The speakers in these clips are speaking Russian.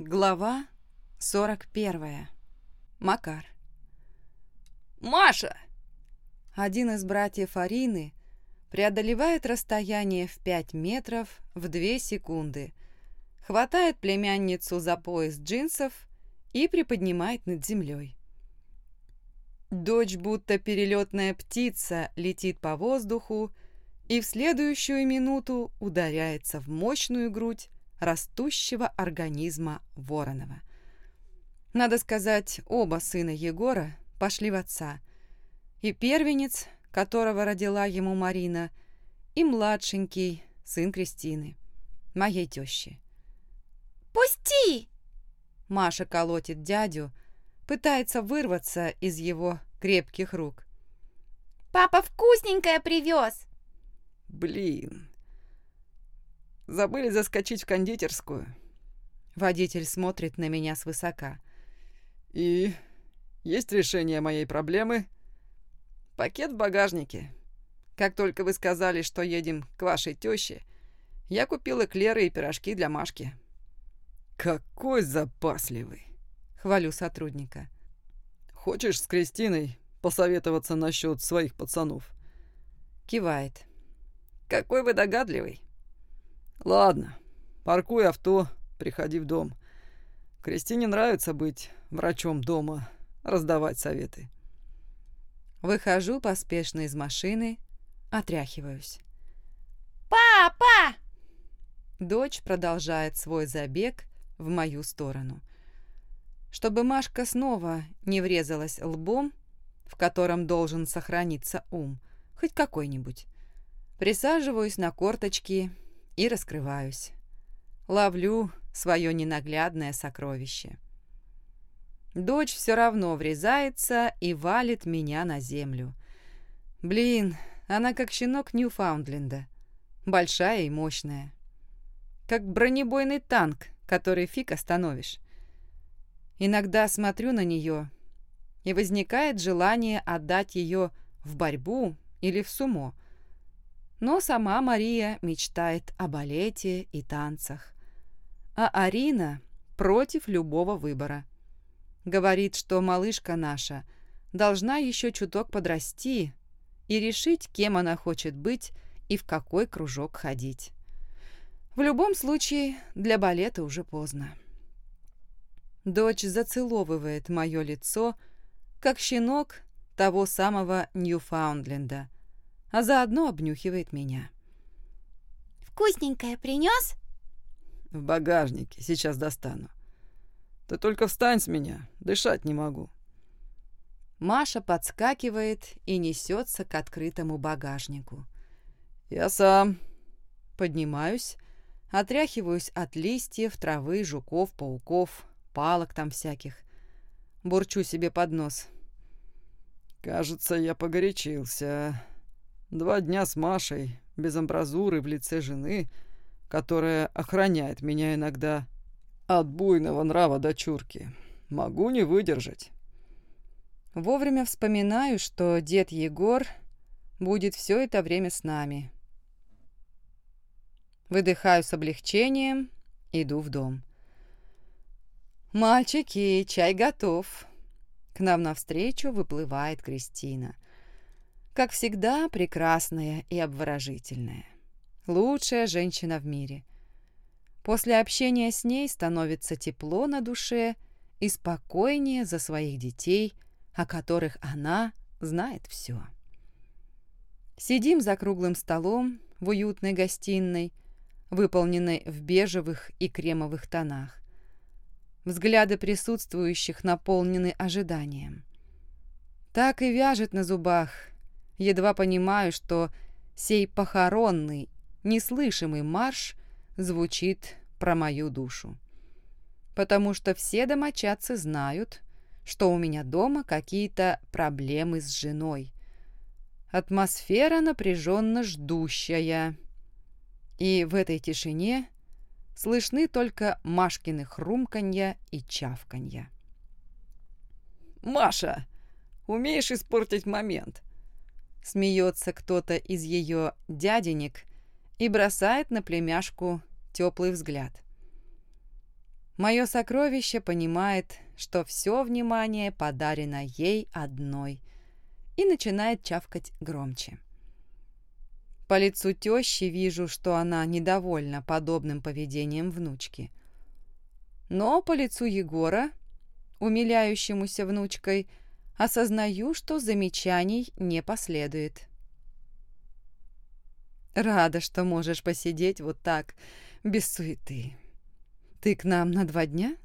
Глава 41. Макар. «Маша!» Один из братьев Арины преодолевает расстояние в 5 метров в 2 секунды, хватает племянницу за пояс джинсов и приподнимает над землей. Дочь, будто перелетная птица, летит по воздуху и в следующую минуту ударяется в мощную грудь растущего организма Воронова. Надо сказать, оба сына Егора пошли в отца. И первенец, которого родила ему Марина, и младшенький, сын Кристины, моей тещи. «Пусти!» Маша колотит дядю, пытается вырваться из его крепких рук. «Папа вкусненькое привез!» «Блин, Забыли заскочить в кондитерскую. Водитель смотрит на меня свысока. И есть решение моей проблемы? Пакет в багажнике. Как только вы сказали, что едем к вашей тёще, я купил эклеры и пирожки для Машки. Какой запасливый. Хвалю сотрудника. Хочешь с Кристиной посоветоваться насчет своих пацанов? Кивает. Какой вы догадливый. Ладно, паркуй авто, приходи в дом. Кристине нравится быть врачом дома, раздавать советы. Выхожу поспешно из машины, отряхиваюсь. «Папа!» Дочь продолжает свой забег в мою сторону. Чтобы Машка снова не врезалась лбом, в котором должен сохраниться ум, хоть какой-нибудь, присаживаюсь на корточки и раскрываюсь. Ловлю свое ненаглядное сокровище. Дочь все равно врезается и валит меня на землю. Блин, она как щенок Ньюфаундленда. Большая и мощная. Как бронебойный танк, который фиг остановишь. Иногда смотрю на нее, и возникает желание отдать ее в борьбу или в сумо – но сама Мария мечтает о балете и танцах. А Арина против любого выбора. Говорит, что малышка наша должна еще чуток подрасти и решить, кем она хочет быть и в какой кружок ходить. В любом случае, для балета уже поздно. Дочь зацеловывает мое лицо, как щенок того самого Ньюфаундленда – а заодно обнюхивает меня. «Вкусненькое принес?» «В багажнике, сейчас достану. Ты только встань с меня, дышать не могу». Маша подскакивает и несется к открытому багажнику. «Я сам». Поднимаюсь, отряхиваюсь от листьев, травы, жуков, пауков, палок там всяких. Бурчу себе под нос. «Кажется, я погорячился. Два дня с Машей, без амбразуры в лице жены, которая охраняет меня иногда от буйного нрава дочурки. Могу не выдержать. Вовремя вспоминаю, что дед Егор будет все это время с нами. Выдыхаю с облегчением, иду в дом. «Мальчики, чай готов!» К нам навстречу выплывает Кристина – как всегда, прекрасная и обворожительная. Лучшая женщина в мире. После общения с ней становится тепло на душе и спокойнее за своих детей, о которых она знает все. Сидим за круглым столом в уютной гостиной, выполненной в бежевых и кремовых тонах. Взгляды присутствующих наполнены ожиданием. Так и вяжет на зубах едва понимаю, что сей похоронный, неслышимый марш звучит про мою душу. Потому что все домочадцы знают, что у меня дома какие-то проблемы с женой. Атмосфера напряженно ждущая. И в этой тишине слышны только Машкины хрумканья и чавканья. «Маша, умеешь испортить момент?» Смеется кто-то из ее дяденек и бросает на племяшку теплый взгляд. Мое сокровище понимает, что все внимание подарено ей одной и начинает чавкать громче. По лицу тещи вижу, что она недовольна подобным поведением внучки. Но по лицу Егора, умиляющемуся внучкой, осознаю, что замечаний не последует. Рада, что можешь посидеть вот так, без суеты. Ты к нам на два дня?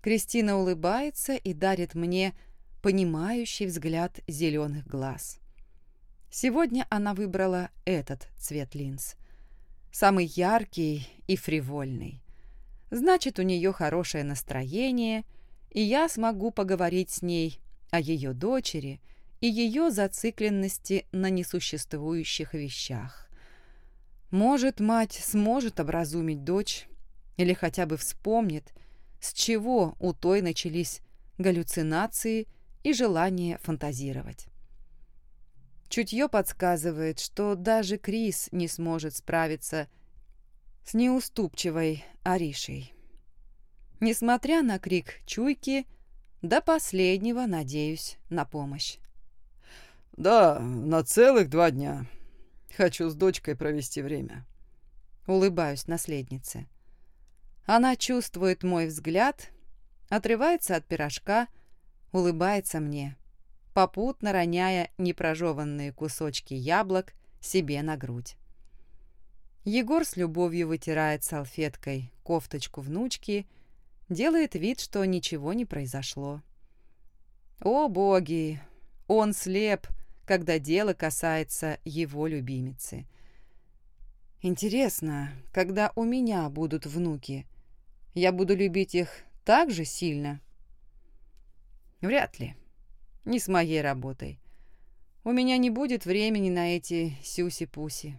Кристина улыбается и дарит мне понимающий взгляд зеленых глаз. Сегодня она выбрала этот цвет линз. Самый яркий и фривольный. Значит, у нее хорошее настроение, и я смогу поговорить с ней о ее дочери и ее зацикленности на несуществующих вещах. Может, мать сможет образумить дочь или хотя бы вспомнит, с чего у той начались галлюцинации и желание фантазировать. Чутье подсказывает, что даже Крис не сможет справиться с неуступчивой Аришей. Несмотря на крик чуйки, до последнего надеюсь на помощь. «Да, на целых два дня. Хочу с дочкой провести время». Улыбаюсь наследнице. Она чувствует мой взгляд, отрывается от пирожка, улыбается мне попутно роняя непрожеванные кусочки яблок себе на грудь. Егор с любовью вытирает салфеткой кофточку внучки, делает вид, что ничего не произошло. О боги! Он слеп, когда дело касается его любимицы. Интересно, когда у меня будут внуки, я буду любить их так же сильно? Вряд ли не с моей работой. У меня не будет времени на эти сюси-пуси.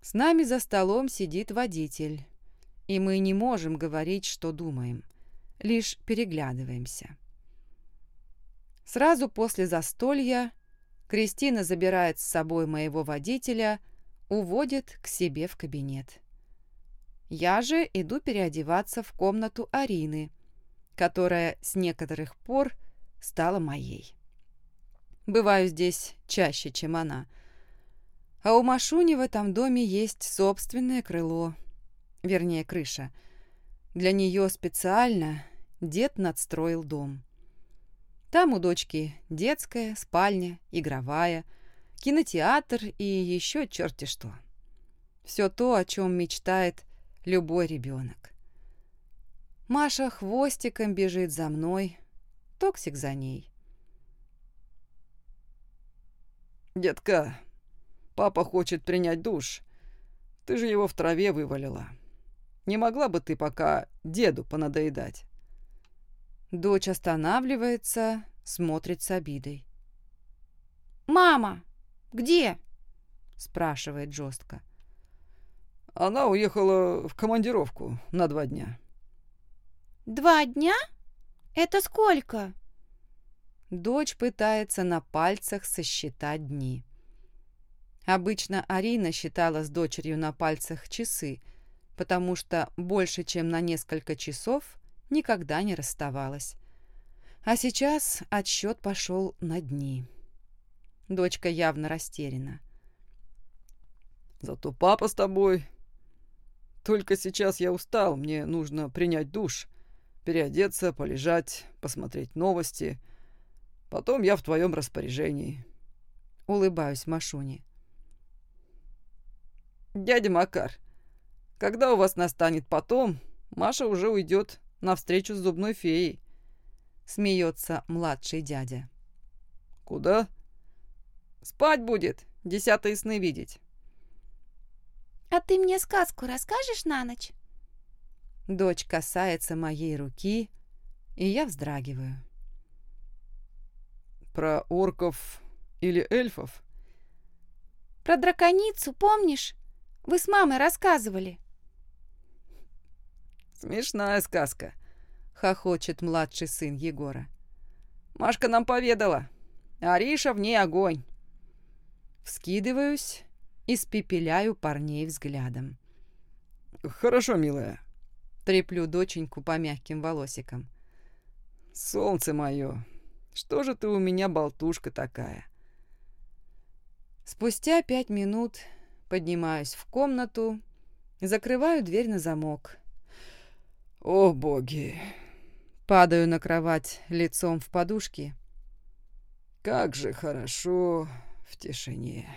С нами за столом сидит водитель, и мы не можем говорить, что думаем, лишь переглядываемся. Сразу после застолья Кристина забирает с собой моего водителя, уводит к себе в кабинет. Я же иду переодеваться в комнату Арины, которая с некоторых пор стала моей. Бываю здесь чаще, чем она. А у Машуни в этом доме есть собственное крыло, вернее, крыша. Для нее специально дед надстроил дом. Там у дочки детская, спальня, игровая, кинотеатр и еще черти что. Все то, о чем мечтает любой ребенок. Маша хвостиком бежит за мной, Токсик за ней. «Детка, папа хочет принять душ. Ты же его в траве вывалила. Не могла бы ты пока деду понадоедать?» Дочь останавливается, смотрит с обидой. «Мама, где?» – спрашивает жестко. Она уехала в командировку на два дня. «Два дня?» «Это сколько?» Дочь пытается на пальцах сосчитать дни. Обычно Арина считала с дочерью на пальцах часы, потому что больше, чем на несколько часов, никогда не расставалась. А сейчас отсчет пошел на дни. Дочка явно растеряна. «Зато папа с тобой. Только сейчас я устал, мне нужно принять душ переодеться, полежать, посмотреть новости. Потом я в твоем распоряжении. Улыбаюсь Машуне. Дядя Макар, когда у вас настанет потом, Маша уже уйдет на встречу с зубной феей. Смеется младший дядя. Куда? Спать будет, десятые сны видеть. А ты мне сказку расскажешь на ночь? Дочь касается моей руки, и я вздрагиваю. Про орков или эльфов? Про драконицу, помнишь? Вы с мамой рассказывали. Смешная сказка, хохочет младший сын Егора. Машка нам поведала. Ариша в ней огонь. Вскидываюсь и спепеляю парней взглядом. Хорошо, милая. Треплю доченьку по мягким волосикам. Солнце мое, что же ты у меня болтушка такая? Спустя пять минут поднимаюсь в комнату, закрываю дверь на замок. О, боги! Падаю на кровать лицом в подушки. Как же хорошо в тишине.